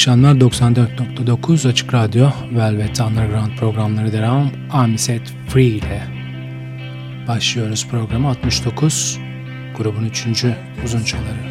akşamlar 94.9 Açık Radyo Velvet Underground programları devam. I'm Set Free ile başlıyoruz programı 69 grubun 3. uzun çaları.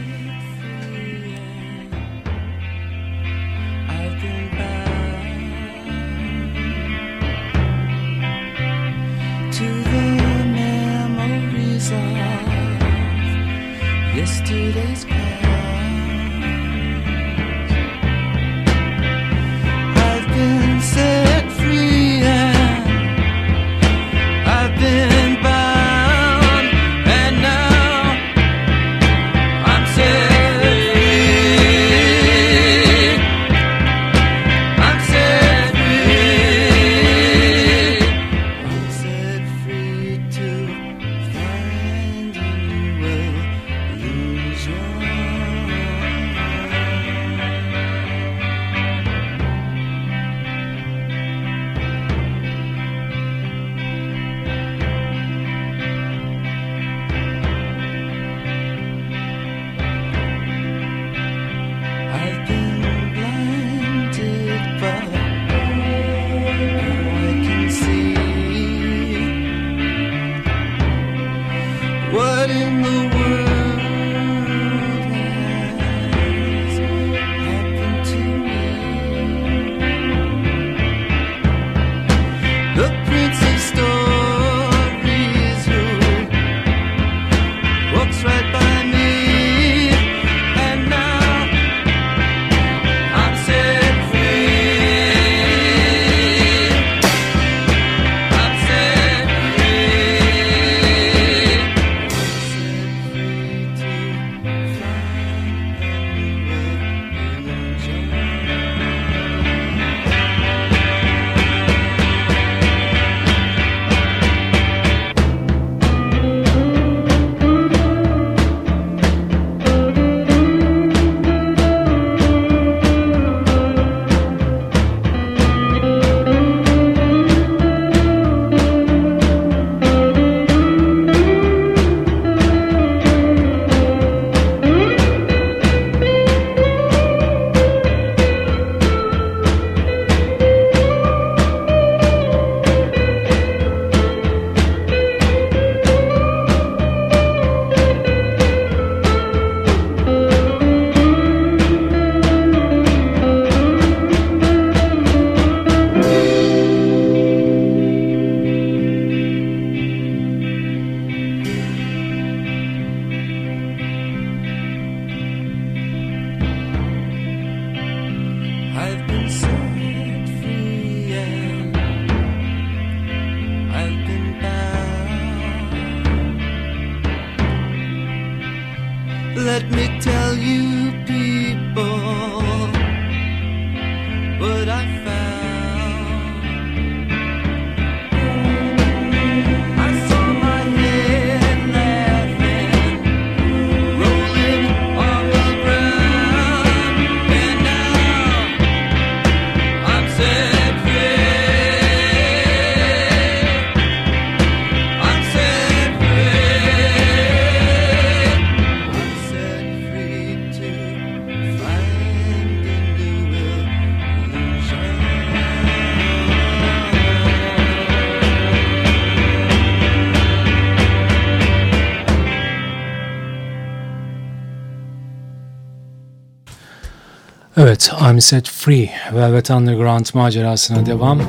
I'm Set Free Velvet Underground macerasına devam. Aa,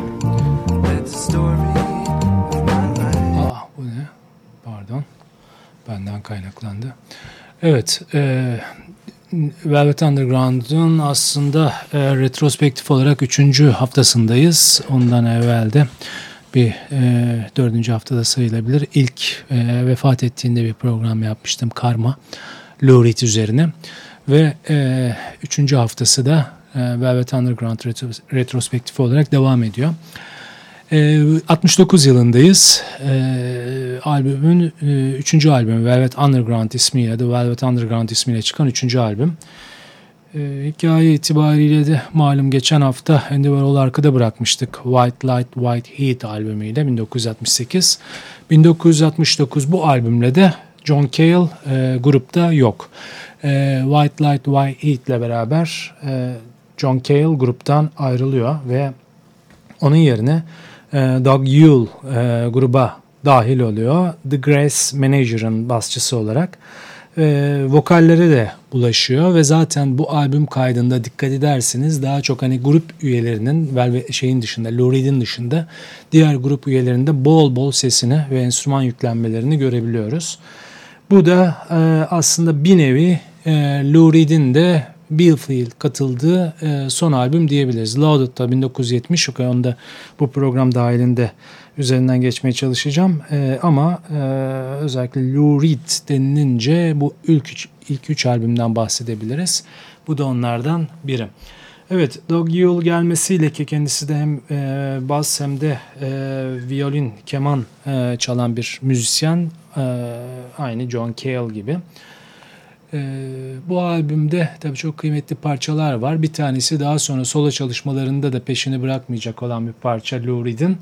bu ne? Pardon. Benden kaynaklandı. Evet. E, Velvet Underground'un aslında e, retrospektif olarak üçüncü haftasındayız. Ondan evvel de bir e, dördüncü haftada sayılabilir. İlk e, vefat ettiğinde bir program yapmıştım. Karma. Lurid üzerine. Ve e, üçüncü haftası da Velvet Underground retros retrospektif olarak devam ediyor. 69 yılındayız. E, albümün e, üçüncü albümü Velvet Underground ismiyle The Velvet Underground ismiyle çıkan üçüncü albüm. Hikaye itibariyle de malum geçen hafta Andy Warhol arkada bırakmıştık. White Light White Heat albümüyle 1968. 1969 bu albümle de John Cale e, grupta yok. E, White Light White Heat ile beraber e, John Cale gruptan ayrılıyor ve onun yerine e, Doug Yule e, gruba dahil oluyor. The Grace Manager'ın basçısı olarak. E, vokallere de bulaşıyor ve zaten bu albüm kaydında dikkat edersiniz daha çok hani grup üyelerinin ve şeyin dışında Lou Reed'in dışında diğer grup üyelerinde bol bol sesini ve enstrüman yüklenmelerini görebiliyoruz. Bu da e, aslında bir nevi e, Lou Reed'in de Billfield katıldığı e, son albüm diyebiliriz. Loaded'da 1970 onda bu program dahilinde üzerinden geçmeye çalışacağım. E, ama e, özellikle Lou Reed denilince bu ilk üç, ilk üç albümden bahsedebiliriz. Bu da onlardan biri. Evet, Doug Yule gelmesiyle ki kendisi de hem e, bas hem de e, violin, keman e, çalan bir müzisyen. E, aynı John Cale gibi. Ee, bu albümde tabii çok kıymetli parçalar var. Bir tanesi daha sonra solo çalışmalarında da peşini bırakmayacak olan bir parça Lou Reed'in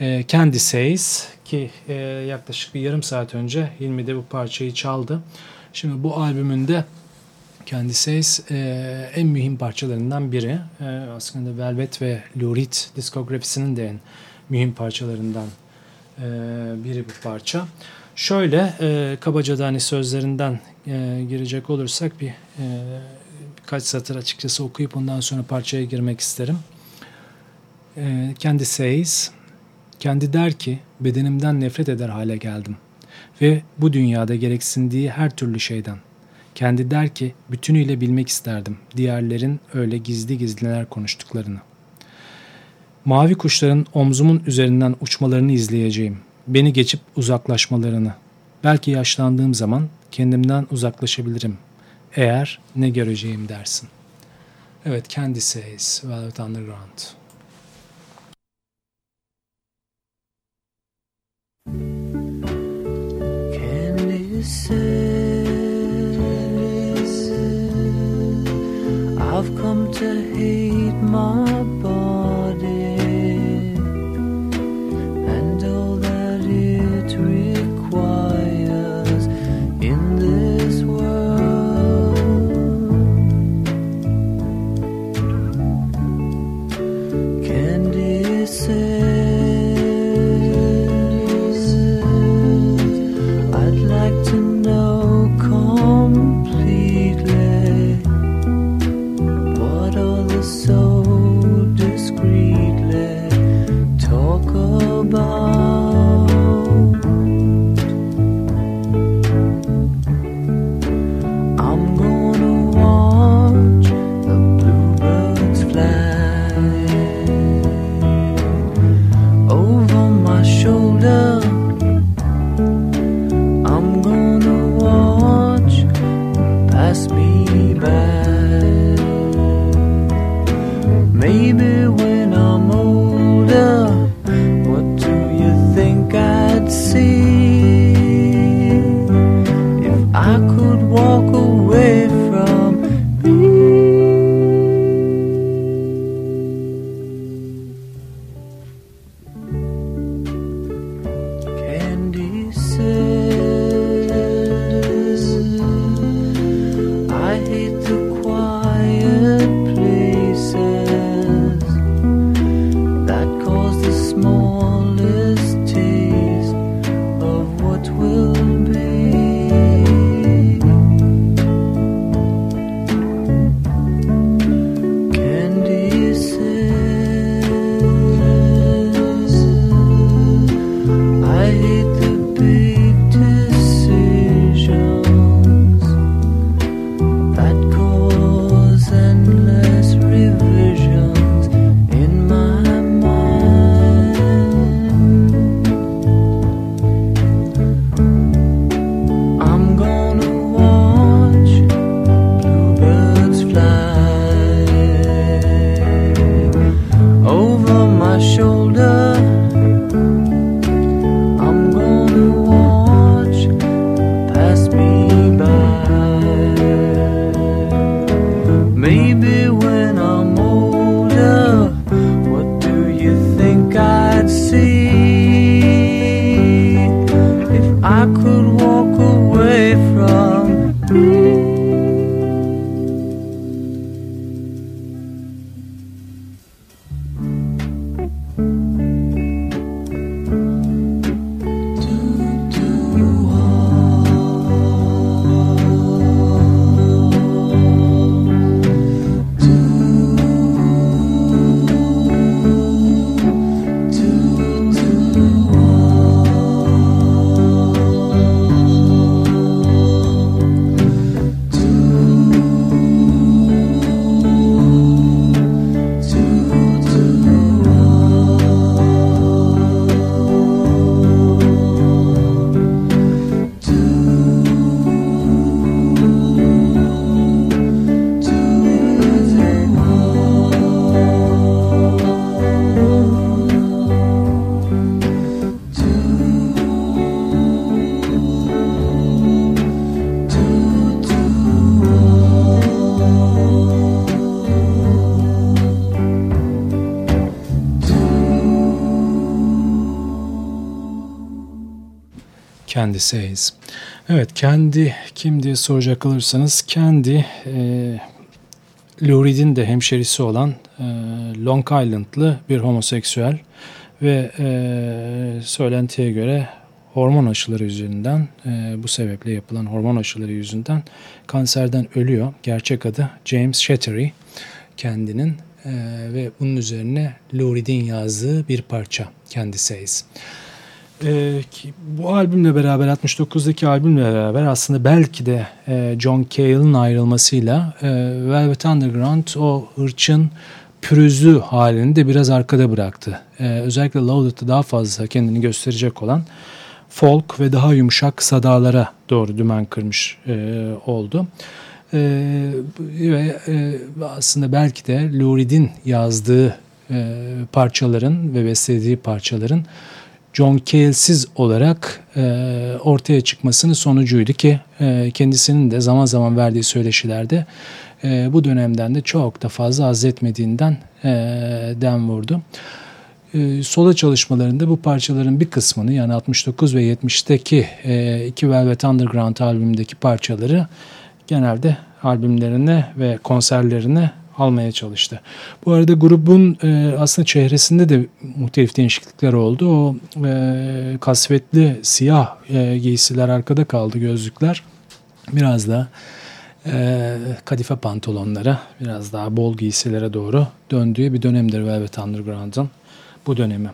e, Candy Says ki e, yaklaşık bir yarım saat önce Hilmi de bu parçayı çaldı. Şimdi bu albümünde Candy Says e, en mühim parçalarından biri. E, aslında Velvet ve Lou Reed diskografisinin de en mühim parçalarından e, biri bu parça. Şöyle e, kabaca da hani sözlerinden e, girecek olursak bir e, birkaç satır açıkçası okuyup ondan sonra parçaya girmek isterim. E, kendi says, kendi der ki bedenimden nefret eder hale geldim ve bu dünyada gereksindiği her türlü şeyden. Kendi der ki bütünüyle bilmek isterdim diğerlerin öyle gizli gizli neler konuştuklarını. Mavi kuşların omzumun üzerinden uçmalarını izleyeceğim. Beni geçip uzaklaşmalarını. Belki yaşlandığım zaman kendimden uzaklaşabilirim. Eğer ne göreceğim dersin. Evet, Candy Says, Velvet Underground. Candy says, I've come to hate my Kendi Says. Evet kendi kim diye soracak olursanız kendi e, Lou Reed'in de hemşerisi olan e, Long Island'lı bir homoseksüel ve e, söylentiye göre hormon aşıları yüzünden e, bu sebeple yapılan hormon aşıları yüzünden kanserden ölüyor. Gerçek adı James Shattery kendinin e, ve bunun üzerine Lou Reed'in yazdığı bir parça kendi Says. Ee, ki bu albümle beraber 69'daki albümle beraber aslında belki de e, John Cale'ın ayrılmasıyla e, Velvet Underground o hırçın pürüzlü halini de biraz arkada bıraktı. E, özellikle Loaded'da daha fazla kendini gösterecek olan folk ve daha yumuşak sadalara doğru dümen kırmış e, oldu. E, ve e, aslında belki de Lou Reed'in yazdığı e, parçaların ve beslediği parçaların John Cale'siz olarak e, ortaya çıkmasının sonucuydu ki e, kendisinin de zaman zaman verdiği söyleşilerde e, bu dönemden de çok da fazla haz etmediğinden e, dem vurdu. E, solo çalışmalarında bu parçaların bir kısmını yani 69 ve 70'teki e, iki Velvet Underground albümündeki parçaları genelde albümlerine ve konserlerine almaya çalıştı. Bu arada grubun e, aslında çehresinde de muhtelif değişiklikler oldu. O e, kasvetli siyah e, giysiler arkada kaldı gözlükler. Biraz da e, kadife pantolonlara, biraz daha bol giysilere doğru döndüğü bir dönemdir Velvet Underground'ın bu dönemi.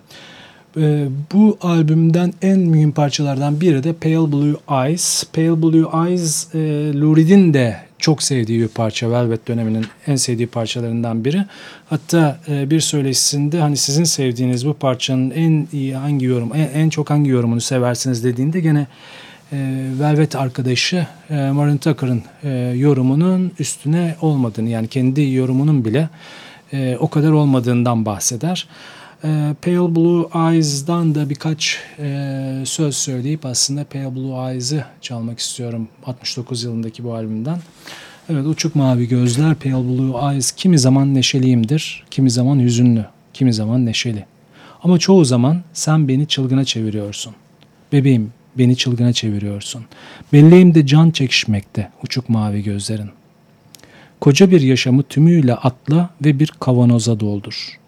E, bu albümden en mühim parçalardan biri de Pale Blue Eyes. Pale Blue Eyes, e, Lou de çok sevdiği bir parça. Velvet döneminin en sevdiği parçalarından biri. Hatta e, bir söyleşisinde hani sizin sevdiğiniz bu parçanın en iyi hangi yorum, en, en çok hangi yorumunu seversiniz dediğinde gene e, Velvet arkadaşı e, Marin Tucker'ın e, yorumunun üstüne olmadığını yani kendi yorumunun bile e, o kadar olmadığından bahseder. E, Pale Blue Eyes'dan da birkaç e, söz söyleyip aslında Pale Blue Eyes'ı çalmak istiyorum 69 yılındaki bu albümden. Evet uçuk mavi gözler Pale Blue Eyes kimi zaman neşeliyimdir, kimi zaman hüzünlü, kimi zaman neşeli. Ama çoğu zaman sen beni çılgına çeviriyorsun. Bebeğim beni çılgına çeviriyorsun. Belleğimde can çekişmekte uçuk mavi gözlerin. Koca bir yaşamı tümüyle atla ve bir kavanoza doldur.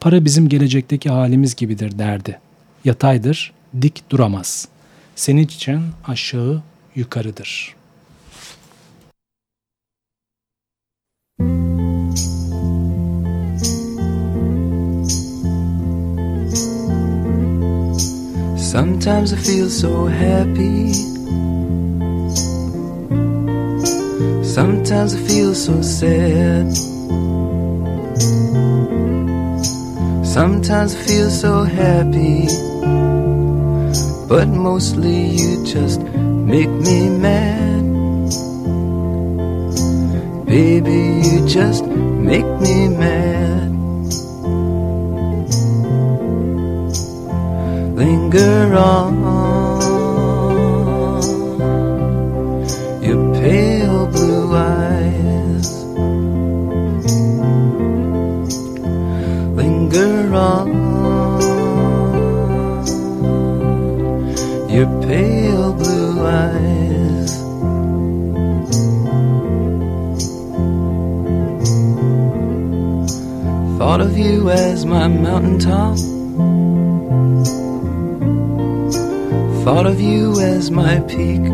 Para bizim gelecekteki halimiz gibidir derdi. Yataydır, dik duramaz. Senin için aşağı yukarıdır. Sometimes I feel so happy. Sometimes I feel so sad. Sometimes I feel so happy. But mostly you just make me mad. Baby, you just make me mad. Linger on wrong. Your pale blue eyes. Thought of you as my mountaintop. Thought of you as my peak.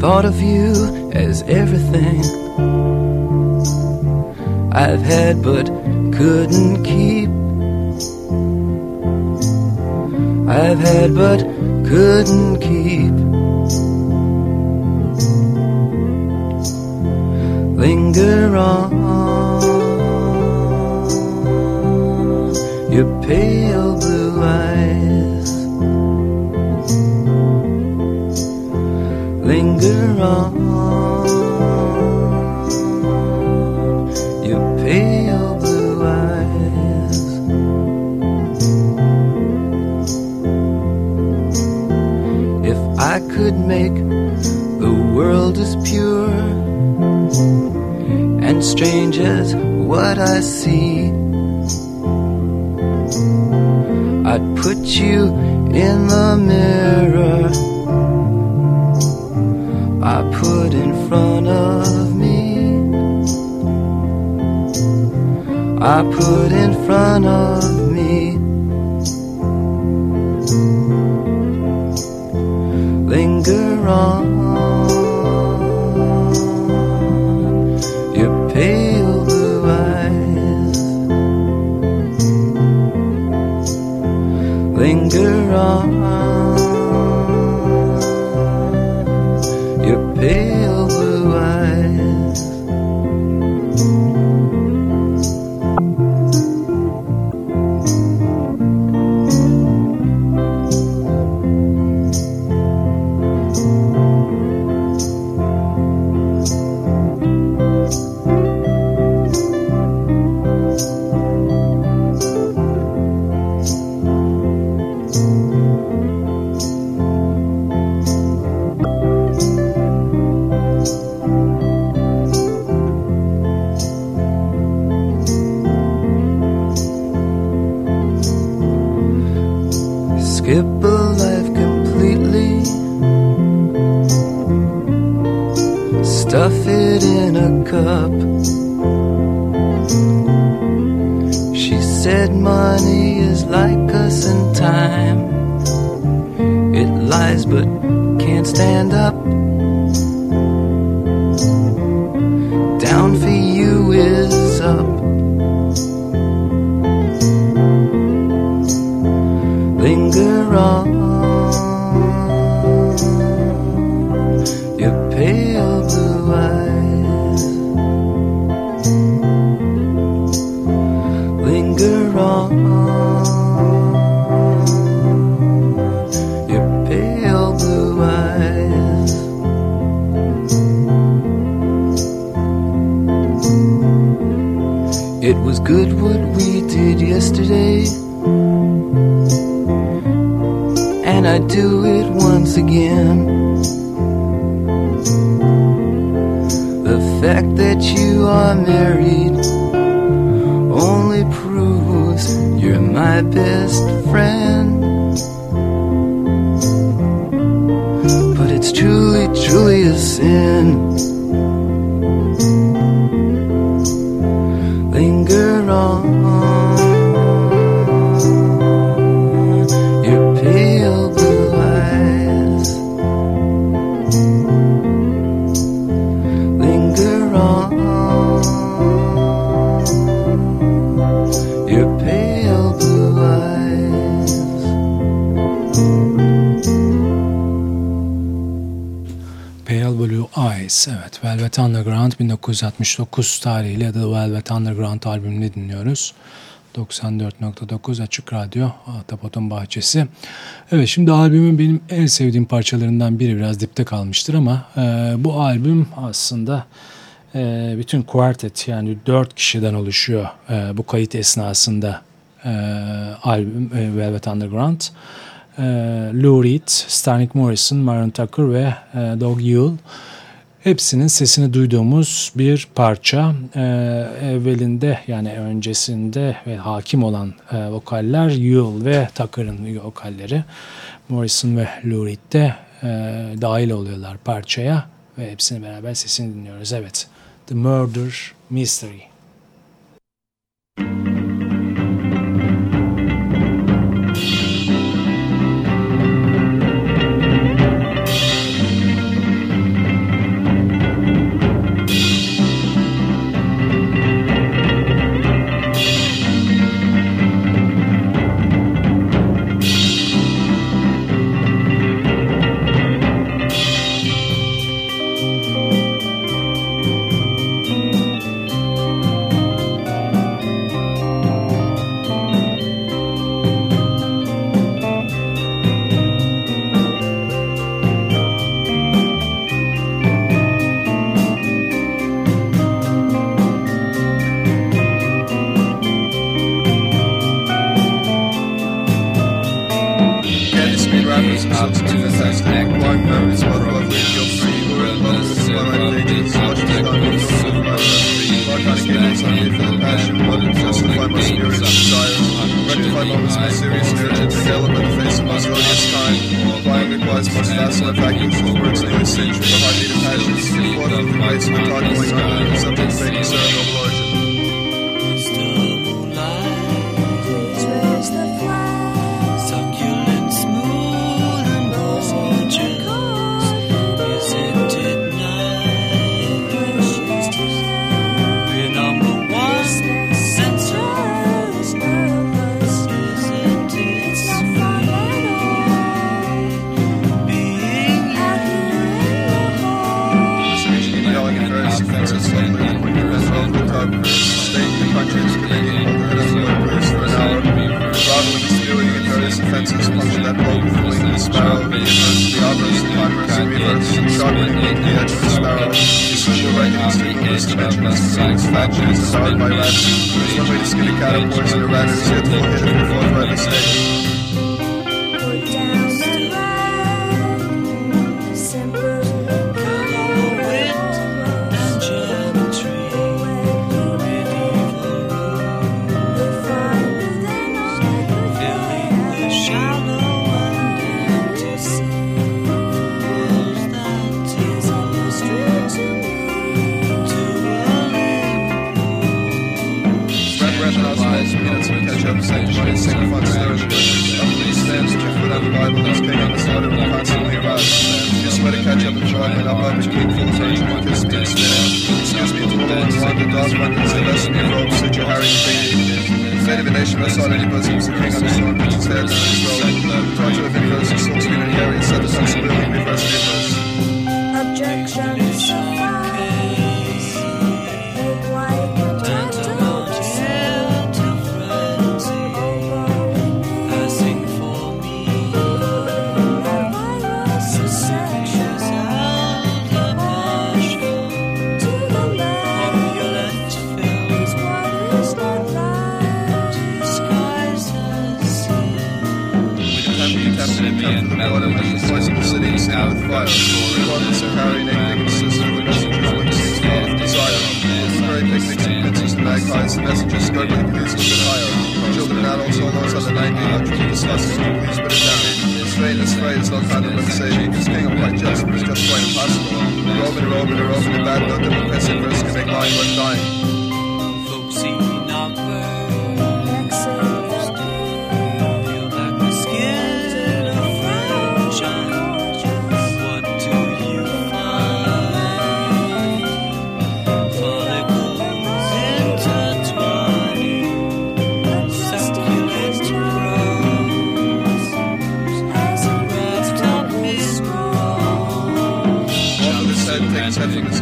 Thought of you as everything. I've had but couldn't keep. I've had but couldn't keep. Linger on your pale blue eyes. Linger on could make the world as pure and strange as what I see, I'd put you in the mirror I put in front of me. I put in front of wrong. Stand up. Down for you is up. linger on good what we did yesterday. and I do it once again. The fact that you are married only proves you're my best friend. But it's truly, truly a sin. Eyes. Evet Velvet Underground 1969 tarihli The Velvet Underground albümünü dinliyoruz. 94.9 Açık Radyo Ahtapot'un Bahçesi. Evet şimdi albümün benim en sevdiğim parçalarından biri biraz dipte kalmıştır ama e, bu albüm aslında e, bütün quartet yani dört kişiden oluşuyor e, bu kayıt esnasında e, albüm e, Velvet Underground. E, Lou Reed, Starnick Morrison, Marion Tucker ve e, Doug Yule hepsinin sesini duyduğumuz bir parça. E, evvelinde yani öncesinde ve hakim olan e, vokaller Yule ve Tucker'ın vokalleri. Morrison ve Lou Reed de e, dahil oluyorlar parçaya ve hepsini beraber sesini dinliyoruz. Evet The Murder Mystery. fire, one carrying ignorance as religious influences, path, desire, great picnics and pincers and magpies, messengers struggling for who's a bit higher, children and adults almost on the 1900s discussing who's been down. Israelis, Israelis, not Adam and Sadie, this king of white just was just quite impossible. Roman, Roman, Roman, abandoned and oppressive risk of a line dying. Folksy number.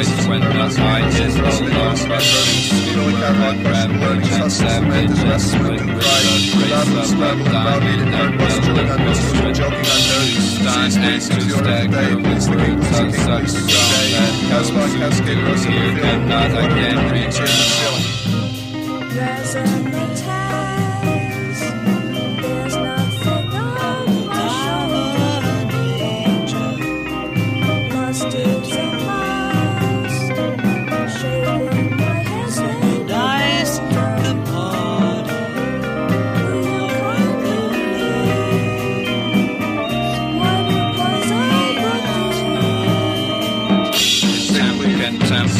Christ when as I is all lost by burning steel and carbon learning sustenance is wrestling with Christ. without the spread without needing and wrestling and wrestling joking and dirty stand and to your day please the king sun sucks day cast by cast gators here and again return. there's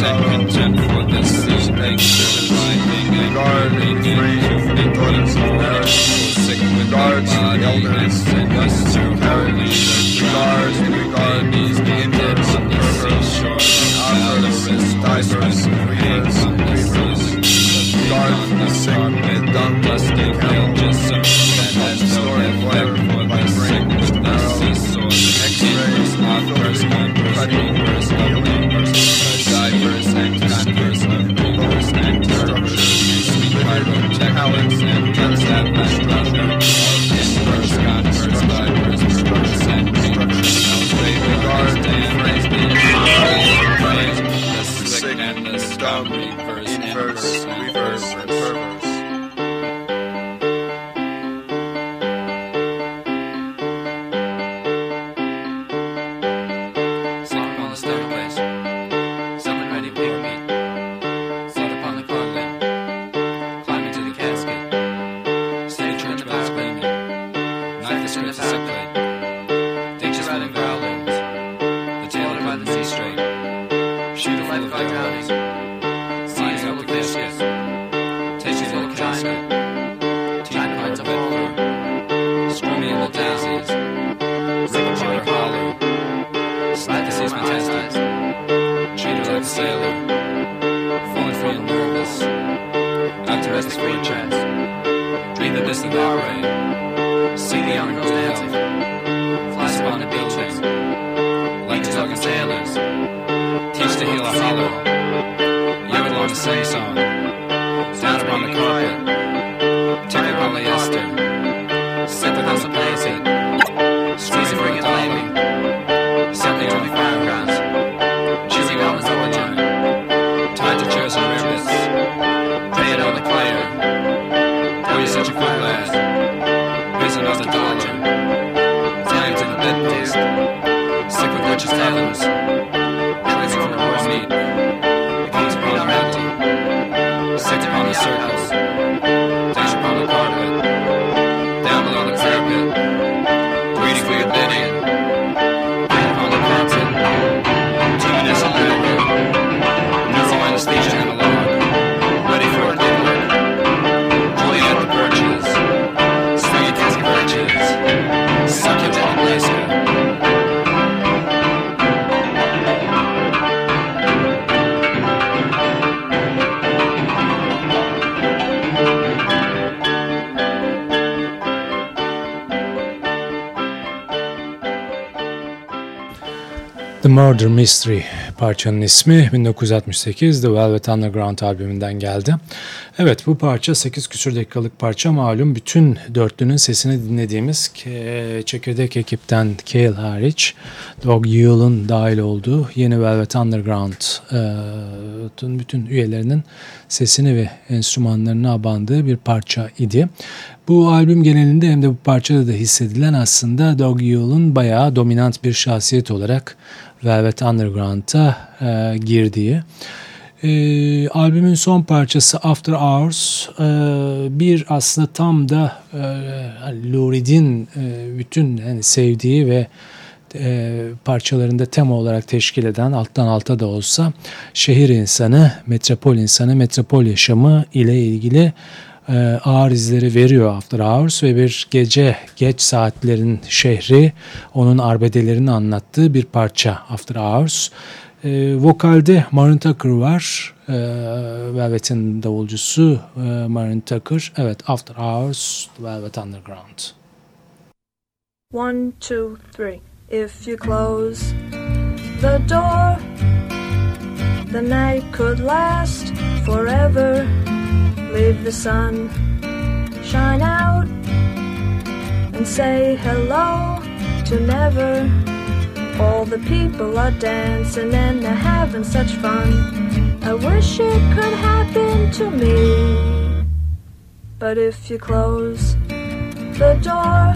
second general for action binding guarding into toilets of marriage sick with guards body and us to holy and the seashore avarice diapers creates on the sun the sick with dumb plastic hell just some and that The Murder Mystery parçanın ismi 1968 The Velvet Underground albümünden geldi. Evet bu parça 8 küsur dakikalık parça malum bütün dörtlünün sesini dinlediğimiz çekirdek ekipten Cale hariç Dog Yule'un dahil olduğu yeni Velvet Underground'ın bütün üyelerinin sesini ve enstrümanlarını abandığı bir parça idi. Bu albüm genelinde hem de bu parçada da hissedilen aslında Dog Yule'un bayağı dominant bir şahsiyet olarak Velvet Underground'a e, girdiği. E, albümün son parçası After Hours e, bir aslında tam da e, Reed'in e, bütün hani sevdiği ve e, parçalarında tema olarak teşkil eden alttan alta da olsa şehir insanı, metropol insanı, metropol yaşamı ile ilgili e, ağır izleri veriyor After Hours ve bir gece geç saatlerin şehri onun arbedelerini anlattığı bir parça After Hours. E, vokalde Marin Tucker var. E, Velvet'in davulcusu e, Marin Tucker. Evet After Hours, Velvet Underground. One, two, three. If you close the door, the night could last forever. Leave the sun shine out and say hello to never. All the people are dancing and they're having such fun. I wish it could happen to me. But if you close the door,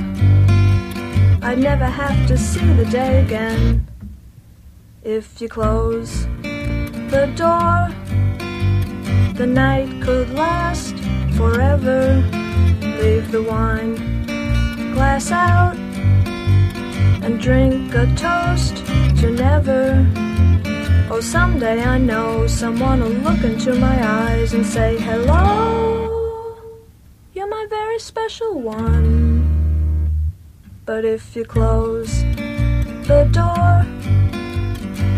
I'd never have to see the day again. If you close the door, the night could last forever. Leave the wine glass out and drink a toast to never. Oh, someday I know someone will look into my eyes and say, Hello, you're my very special one. But if you close the door,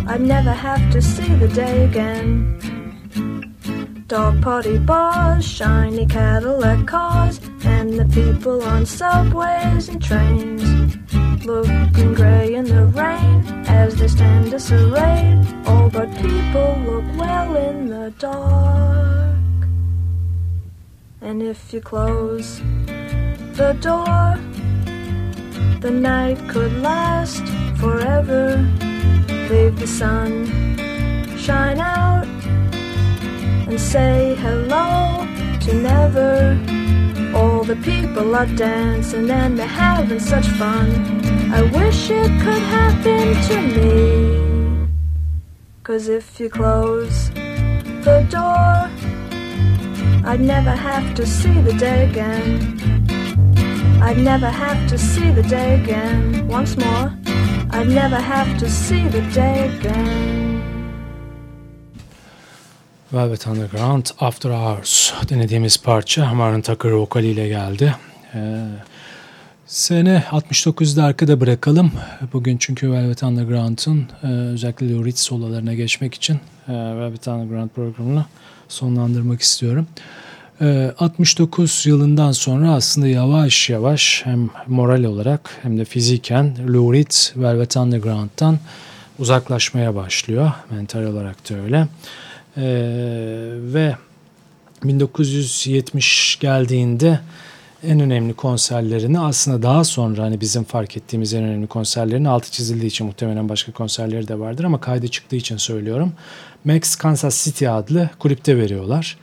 I'd never have to see the day again. Dog party bars, shiny Cadillac cars, and the people on subways and trains. Looking grey in the rain as they stand disarrayed. All but people look well in the dark. And if you close the door, the night could last forever. Leave the sun shine out and say hello to never. All the people are dancing and they're having such fun. I wish it could happen to me. Cause if you close the door, I'd never have to see the day again. I'd never have to see the day again. Once more, I'd never have to see the day again. Velvet Underground After Hours dinlediğimiz parça Martin Tucker vokaliyle geldi. Ee, sene 69'da arkada bırakalım. Bugün çünkü Velvet Underground'ın e, özellikle Lou Reed sololarına geçmek için e, Velvet Underground programını sonlandırmak istiyorum. E, 69 yılından sonra aslında yavaş yavaş hem moral olarak hem de fiziken Lou Reed Velvet Underground'dan uzaklaşmaya başlıyor. Mental olarak da öyle. Ee, ve 1970 geldiğinde en önemli konserlerini aslında daha sonra hani bizim fark ettiğimiz en önemli konserlerini altı çizildiği için muhtemelen başka konserleri de vardır ama kaydı çıktığı için söylüyorum. Max Kansas City adlı kulüpte veriyorlar.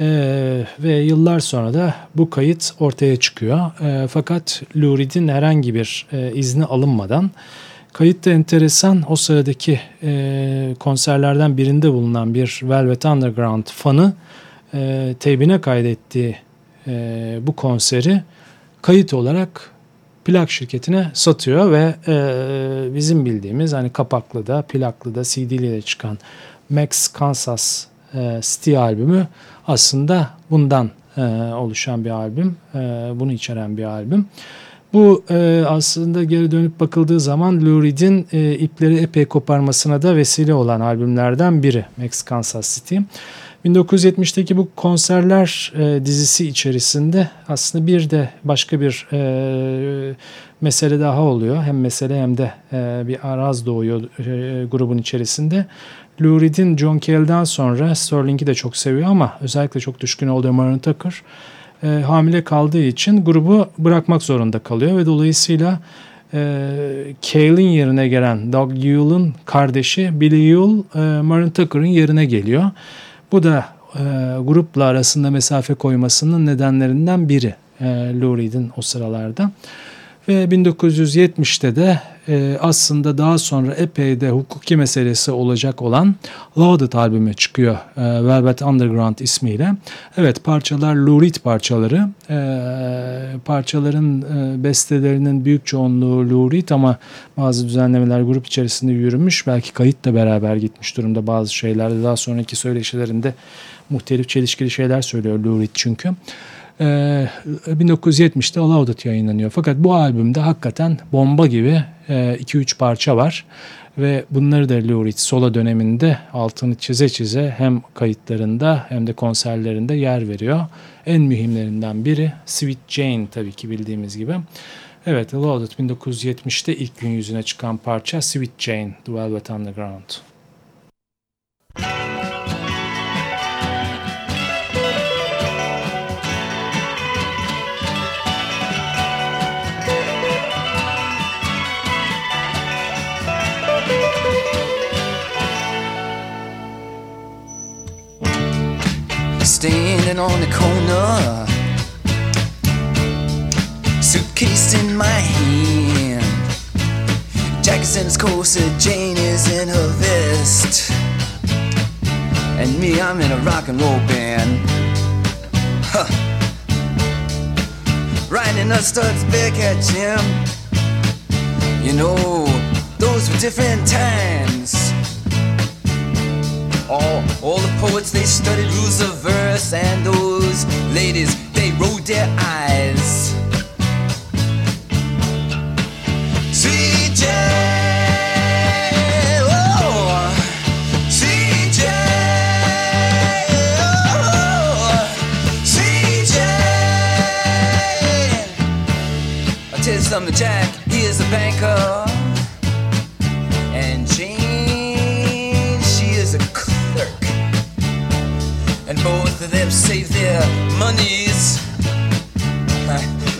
Ee, ve yıllar sonra da bu kayıt ortaya çıkıyor. Ee, fakat Lou Reed'in herhangi bir e, izni alınmadan Kayıtta enteresan o sıradaki e, konserlerden birinde bulunan bir Velvet Underground fanı e, teybine kaydettiği e, bu konseri kayıt olarak plak şirketine satıyor ve e, bizim bildiğimiz hani kapaklı da plaklı da CD'li de çıkan Max Kansas e, City albümü aslında bundan e, oluşan bir albüm. E, bunu içeren bir albüm. Bu e, aslında geri dönüp bakıldığı zaman Lou Reed'in e, ipleri epey koparmasına da vesile olan albümlerden biri Max Kansas City. 1970'teki bu konserler e, dizisi içerisinde aslında bir de başka bir e, mesele daha oluyor. Hem mesele hem de e, bir araz doğuyor e, grubun içerisinde. Lou Reed'in John Cale'den sonra Sterling'i de çok seviyor ama özellikle çok düşkün olduğu Martin Tucker e, hamile kaldığı için grubu bırakmak zorunda kalıyor ve dolayısıyla e, Cale'in yerine gelen Doug Yule'ın kardeşi Billy Yule e, Martin Tucker'ın yerine geliyor. Bu da e, grupla arasında mesafe koymasının nedenlerinden biri e, Lou Reed'in o sıralarda. Ve 1970'te de e, aslında daha sonra epey de hukuki meselesi olacak olan Loaded albümü çıkıyor e, Velvet Underground ismiyle. Evet parçalar Lou Reed parçaları. E, parçaların e, bestelerinin büyük çoğunluğu Lou Reed ama bazı düzenlemeler grup içerisinde yürümüş. Belki kayıt da beraber gitmiş durumda bazı şeylerde. Daha sonraki söyleşilerinde muhtelif çelişkili şeyler söylüyor Lou Reed çünkü. 1970'te Allowed yayınlanıyor. Fakat bu albümde hakikaten bomba gibi 2-3 parça var. Ve bunları da Lou Reed solo döneminde altını çize çize hem kayıtlarında hem de konserlerinde yer veriyor. En mühimlerinden biri Sweet Jane tabii ki bildiğimiz gibi. Evet, Loaded 1970'te ilk gün yüzüne çıkan parça Sweet Jane, The Velvet Underground. Standing on the corner, suitcase in my hand. Jack's in his corset, Jane is in her vest. And me, I'm in a rock and roll band. Huh. Riding a Studs Bearcat Jim. You know, those were different times. All, all the poets, they studied rules of verse, and those ladies, they rolled their eyes. Jane, oh, oh, something, Jack, he is a banker, And both of them save their monies.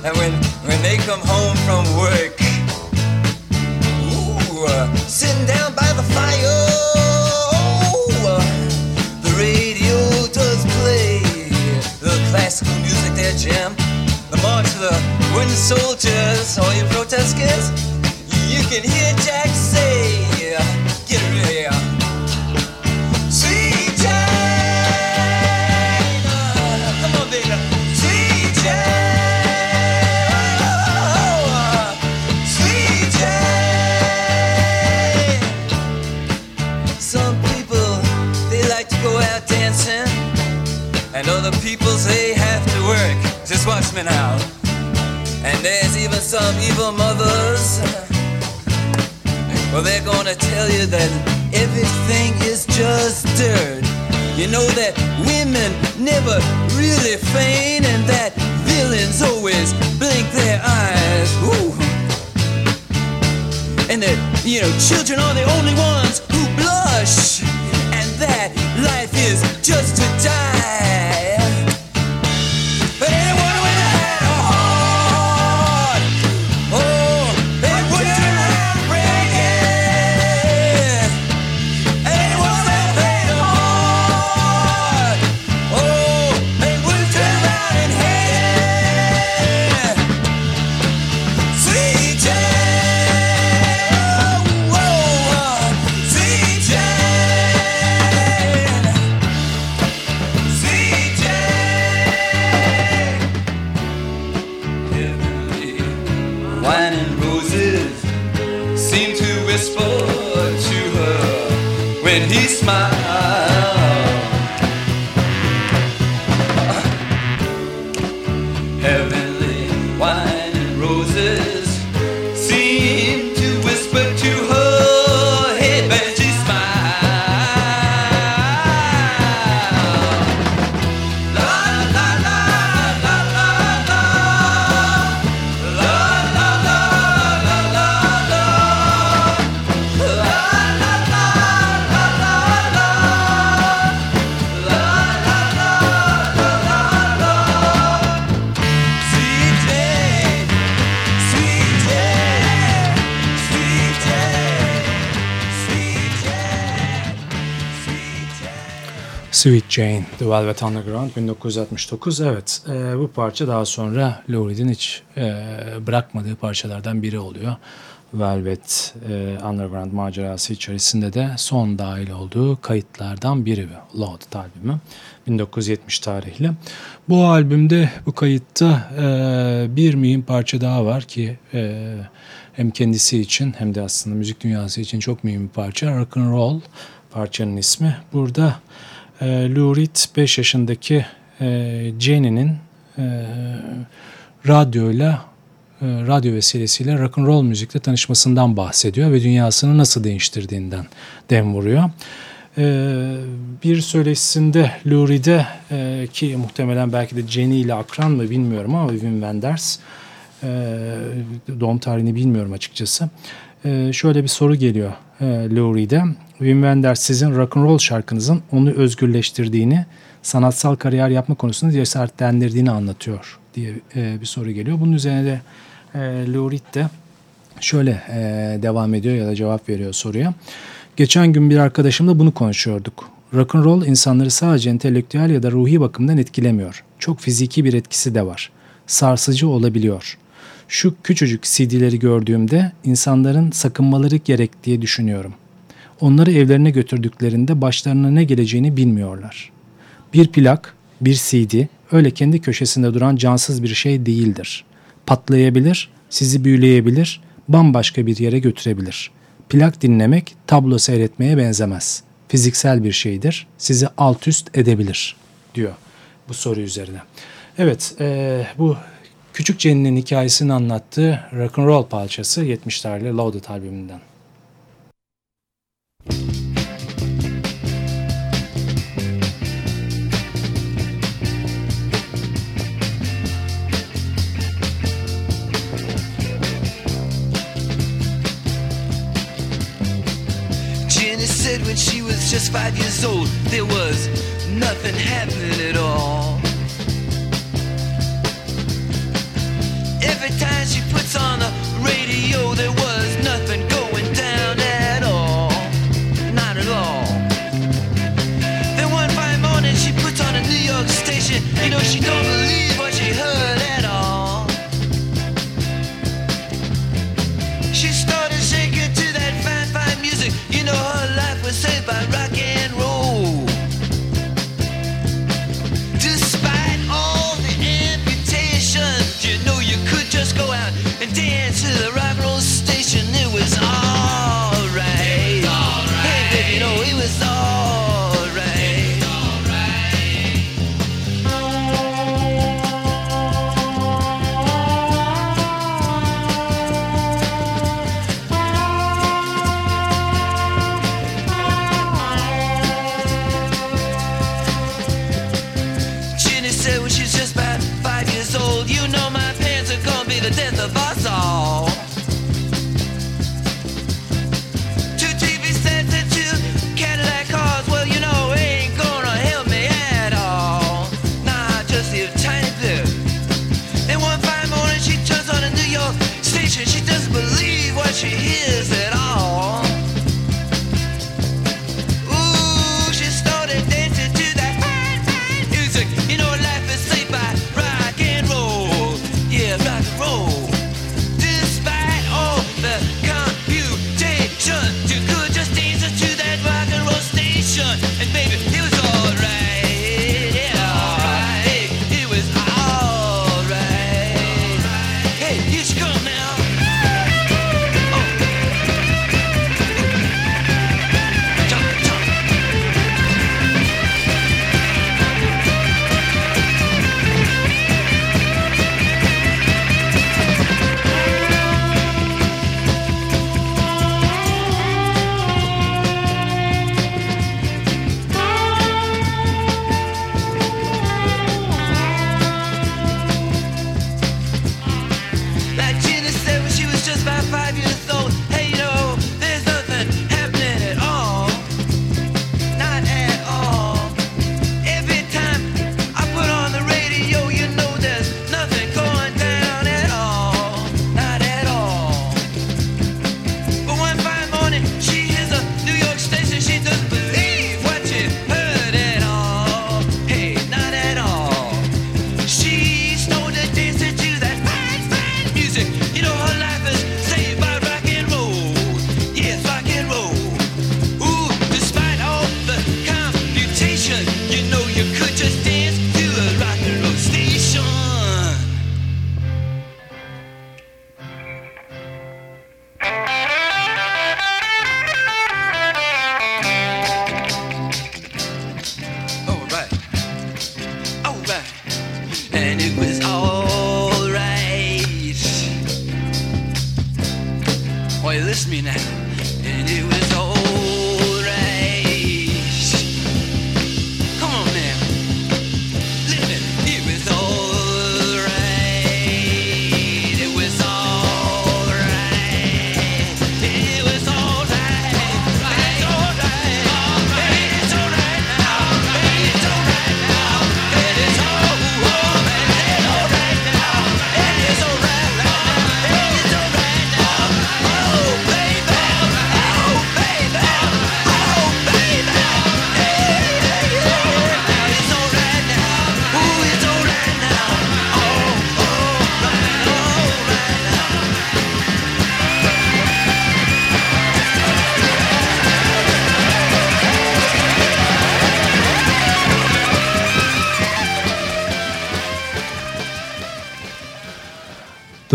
And when, when they come home from work, ooh, uh, sitting down by the fire, uh, the radio does play the classical music there, Jim. The march of the wooden soldiers, all you protesters, you can hear Jack work. Just me now. And there's even some evil mothers. Well, they're gonna tell you that everything is just dirt. You know that women never really feign, and that villains always blink their eyes. Ooh. And that, you know, children are the only ones who blush, and that Sweet Jane, The Velvet Underground 1969. Evet, e, bu parça daha sonra Lou Reed'in hiç e, bırakmadığı parçalardan biri oluyor. Velvet e, Underground macerası içerisinde de son dahil olduğu kayıtlardan biri Loaded albümü 1970 tarihli. Bu albümde bu kayıtta e, bir mühim parça daha var ki e, hem kendisi için hem de aslında müzik dünyası için çok mühim bir parça. Rock and Roll parçanın ismi. Burada ee, e, 5 yaşındaki Jenny'nin e, radyoyla e, radyo vesilesiyle rock and roll müzikle tanışmasından bahsediyor ve dünyasını nasıl değiştirdiğinden dem vuruyor. Ee, bir söyleşisinde Lou e, ki muhtemelen belki de Jenny ile akran mı bilmiyorum ama Wim Wenders doğum tarihini bilmiyorum açıkçası. Şöyle bir soru geliyor e, Wim Wenders sizin rock'n'roll şarkınızın onu özgürleştirdiğini, sanatsal kariyer yapma konusunda cesaretlendirdiğini anlatıyor diye e, bir soru geliyor. Bunun üzerine de e, Lurit de şöyle e, devam ediyor ya da cevap veriyor soruya. Geçen gün bir arkadaşımla bunu konuşuyorduk. Rock'n'roll insanları sadece entelektüel ya da ruhi bakımdan etkilemiyor. Çok fiziki bir etkisi de var. Sarsıcı olabiliyor. Şu küçücük CD'leri gördüğümde insanların sakınmaları gerek diye düşünüyorum.'' onları evlerine götürdüklerinde başlarına ne geleceğini bilmiyorlar. Bir plak, bir CD öyle kendi köşesinde duran cansız bir şey değildir. Patlayabilir, sizi büyüleyebilir, bambaşka bir yere götürebilir. Plak dinlemek tablo seyretmeye benzemez. Fiziksel bir şeydir, sizi alt üst edebilir diyor bu soru üzerine. Evet, e, bu Küçük Cenne'nin hikayesini anlattığı rock and roll parçası 70'lerle Loaded albümünden. Jenny said when she was just five years old, there was nothing happening at all. Every time she puts on the radio, there was nothing station. You know she don't believe.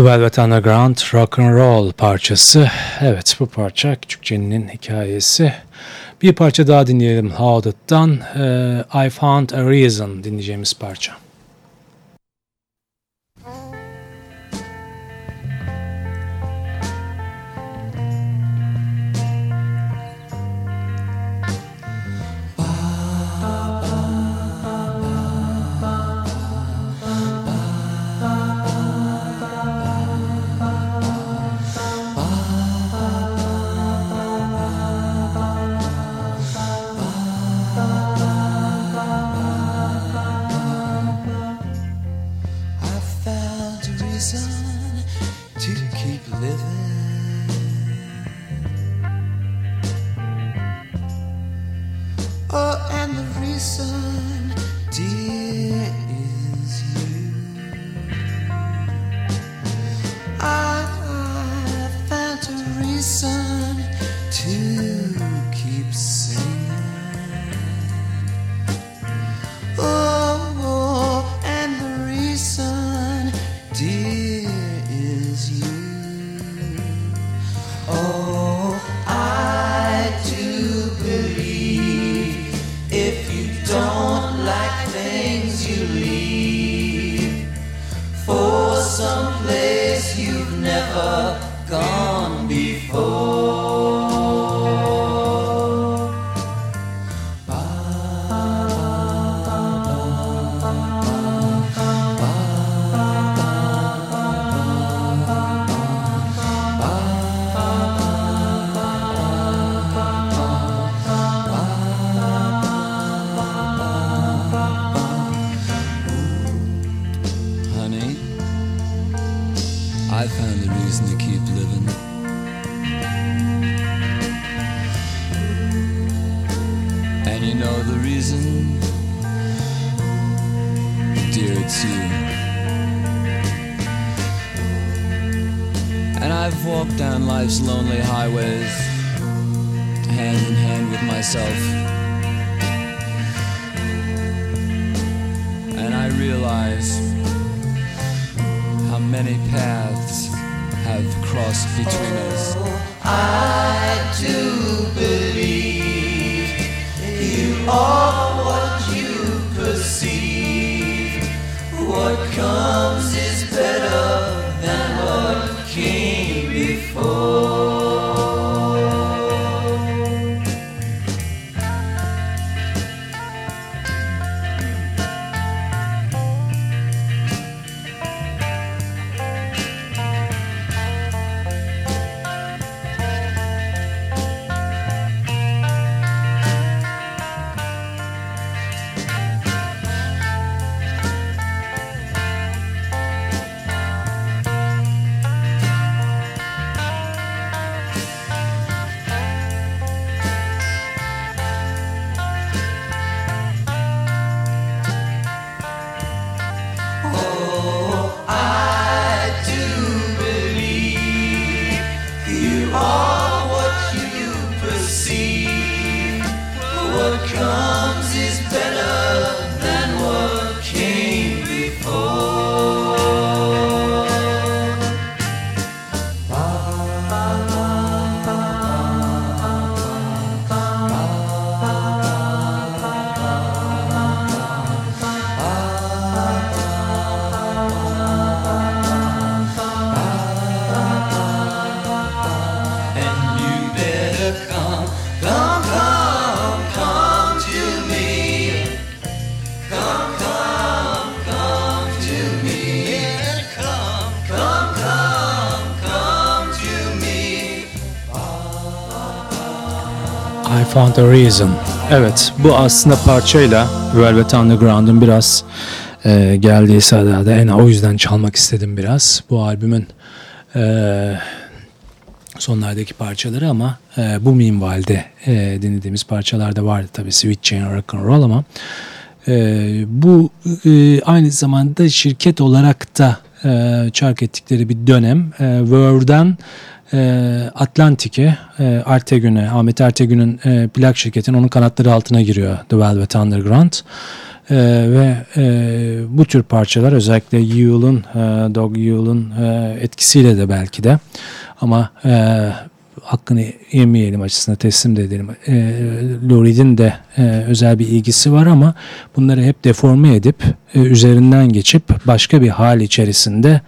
Velvet Underground Rock and Roll parçası. Evet bu parça Küçük Jenny'nin hikayesi. Bir parça daha dinleyelim Howdit'tan. Uh, I Found a Reason dinleyeceğimiz parça. A Reason. Evet bu aslında parçayla Velvet Underground'un biraz e, geldiği sırada en o yüzden çalmak istedim biraz. Bu albümün e, sonlardaki parçaları ama e, bu minvalde e, dinlediğimiz parçalarda vardı tabii Sweet Chain Rock and Roll ama e, bu e, aynı zamanda şirket olarak da e, çark ettikleri bir dönem e, e, Atlantik'e, e, Artegün'e, Ahmet Ertegün'ün e, plak şirketinin onun kanatları altına giriyor The Velvet Underground. E, ve e, bu tür parçalar özellikle Yule'un, e, Dog Yule'un e, etkisiyle de belki de ama e, hakkını yemeyelim açısına teslim de edelim. E, Lou Reed'in de e, özel bir ilgisi var ama bunları hep deforme edip e, üzerinden geçip başka bir hal içerisinde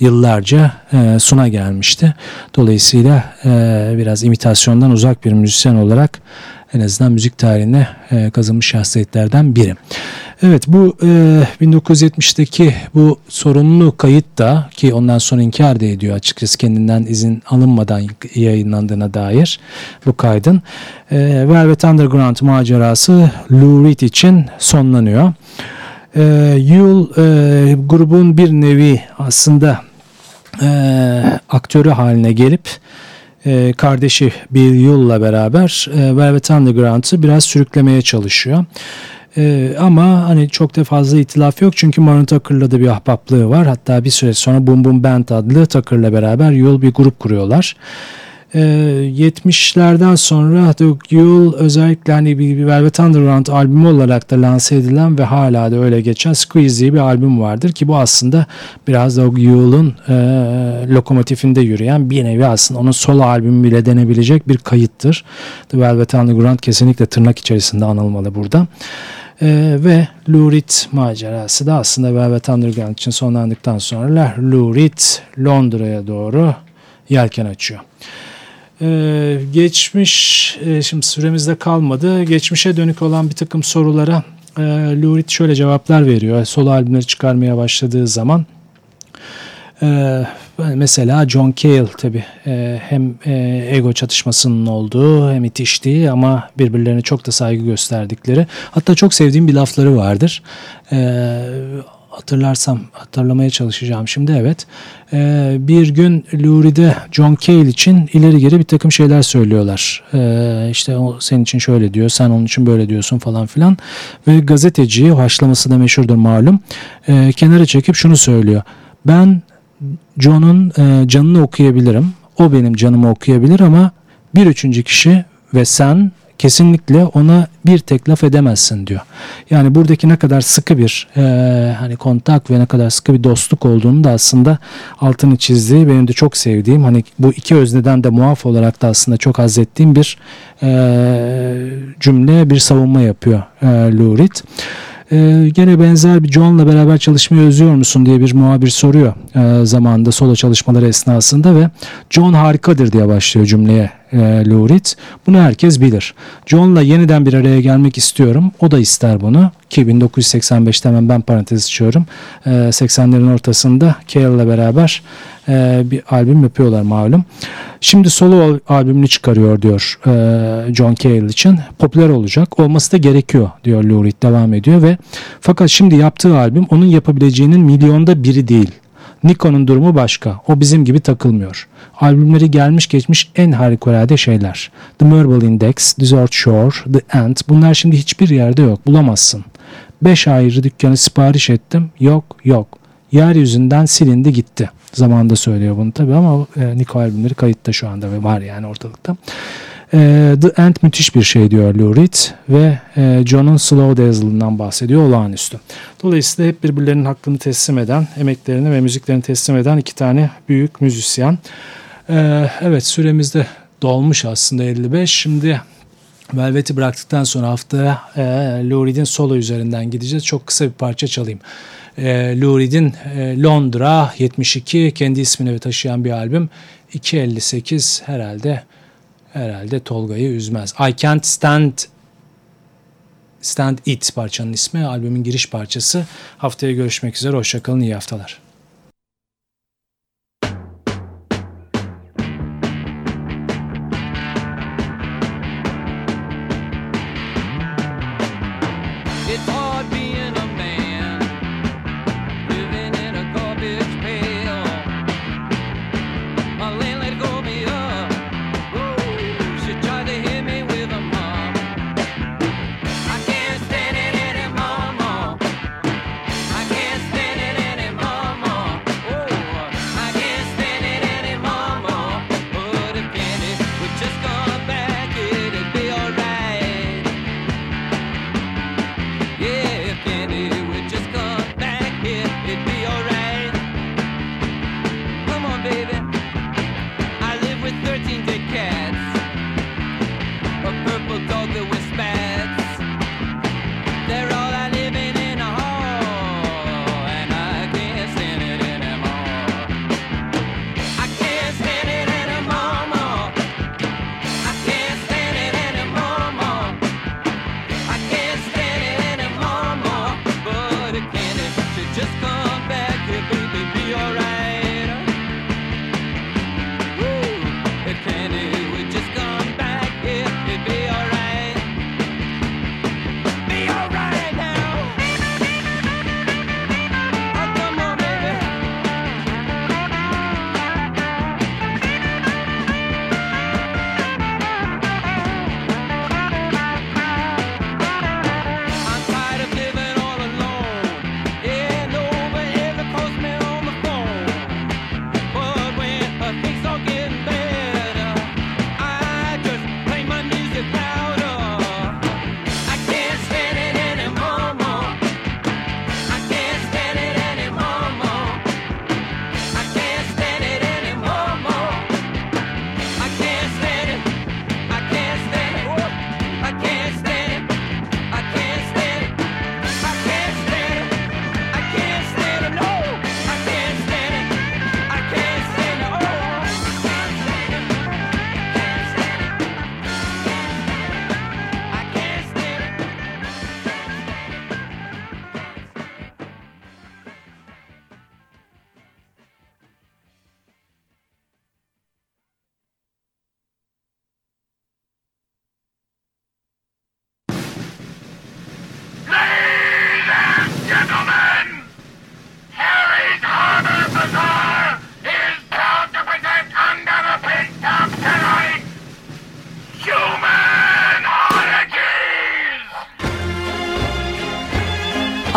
yıllarca e, suna gelmişti. Dolayısıyla e, biraz imitasyondan uzak bir müzisyen olarak en azından müzik tarihine e, kazınmış şahsiyetlerden biri. Evet bu e, 1970'teki bu sorunlu kayıt da ki ondan sonra inkar da ediyor açıkçası kendinden izin alınmadan yayınlandığına dair bu kaydın. E, Velvet Underground macerası Lou Reed için sonlanıyor. E, Yule e, grubun bir nevi aslında e, aktörü haline gelip e, kardeşi Bill Yule'la beraber e, Velvet Underground'ı biraz sürüklemeye çalışıyor. Ee, ama hani çok da fazla itilaf yok çünkü Martin Tucker'la da bir ahbaplığı var. Hatta bir süre sonra Boom Boom Band adlı Tucker'la beraber Yule bir grup kuruyorlar. Ee, 70'lerden sonra The Yule özellikle hani bir, Velvet Underground albümü olarak da lanse edilen ve hala da öyle geçen Squeeze bir albüm vardır ki bu aslında biraz da Yule'un e, lokomotifinde yürüyen bir nevi aslında onun solo albümü bile denebilecek bir kayıttır. The Velvet Underground kesinlikle tırnak içerisinde anılmalı burada. Ee, ve Reed macerası da aslında Velvet Underground için sonlandıktan sonra Reed Londra'ya doğru yelken açıyor. Ee, geçmiş, e, şimdi süremizde kalmadı. Geçmişe dönük olan bir takım sorulara e, Lou Reed şöyle cevaplar veriyor. Solo albümleri çıkarmaya başladığı zaman. Ee, mesela John Cale tabi e, hem e, ego çatışmasının olduğu hem itiştiği ama birbirlerine çok da saygı gösterdikleri hatta çok sevdiğim bir lafları vardır. Ee, hatırlarsam hatırlamaya çalışacağım şimdi evet. Ee, bir gün Lurie'de John Cale için ileri geri bir takım şeyler söylüyorlar. Ee, işte o senin için şöyle diyor, sen onun için böyle diyorsun falan filan. Ve gazeteciyi, o haşlaması da meşhurdur malum, e, kenara çekip şunu söylüyor. Ben John'un e, canını okuyabilirim. O benim canımı okuyabilir ama bir üçüncü kişi ve sen kesinlikle ona bir tek laf edemezsin diyor. Yani buradaki ne kadar sıkı bir e, hani kontak ve ne kadar sıkı bir dostluk olduğunu da aslında altını çizdiği benim de çok sevdiğim hani bu iki özneden de muaf olarak da aslında çok haz ettiğim bir e, cümle bir savunma yapıyor e, Reed. Ee, gene benzer bir John'la beraber çalışmayı özlüyor musun diye bir muhabir soruyor e, zamanında solo çalışmaları esnasında ve John harikadır diye başlıyor cümleye e, Lou Reed. Bunu herkes bilir. John'la yeniden bir araya gelmek istiyorum. O da ister bunu ki 1985'te hemen ben parantez açıyorum. E, 80'lerin ortasında Cale'la beraber e, bir albüm yapıyorlar malum. Şimdi solo albümünü çıkarıyor diyor e, John Cale için. Popüler olacak. Olması da gerekiyor diyor Lou Reed devam ediyor ve fakat şimdi yaptığı albüm onun yapabileceğinin milyonda biri değil. Nico'nun durumu başka. O bizim gibi takılmıyor. Albümleri gelmiş geçmiş en harikulade şeyler. The Marble Index, Desert Shore, The Ant bunlar şimdi hiçbir yerde yok. Bulamazsın. Beş ayrı dükkanı sipariş ettim. Yok yok. Yeryüzünden silindi gitti. Zamanında söylüyor bunu tabii ama e, Nico albümleri kayıtta şu anda ve var yani ortalıkta. E, The Ant müthiş bir şey diyor Lou Reed ve e, John'un Slow Dazzle'ından bahsediyor olağanüstü. Dolayısıyla hep birbirlerinin hakkını teslim eden, emeklerini ve müziklerini teslim eden iki tane büyük müzisyen. E, evet süremizde dolmuş aslında 55. Şimdi Velvet'i bıraktıktan sonra haftaya e, Lou Reed'in solo üzerinden gideceğiz. Çok kısa bir parça çalayım. E, Lou Reed'in e, Londra 72 kendi ismini taşıyan bir albüm. 2.58 herhalde herhalde Tolga'yı üzmez. I Can't Stand Stand It parçanın ismi. Albümün giriş parçası. Haftaya görüşmek üzere. Hoşçakalın. iyi haftalar.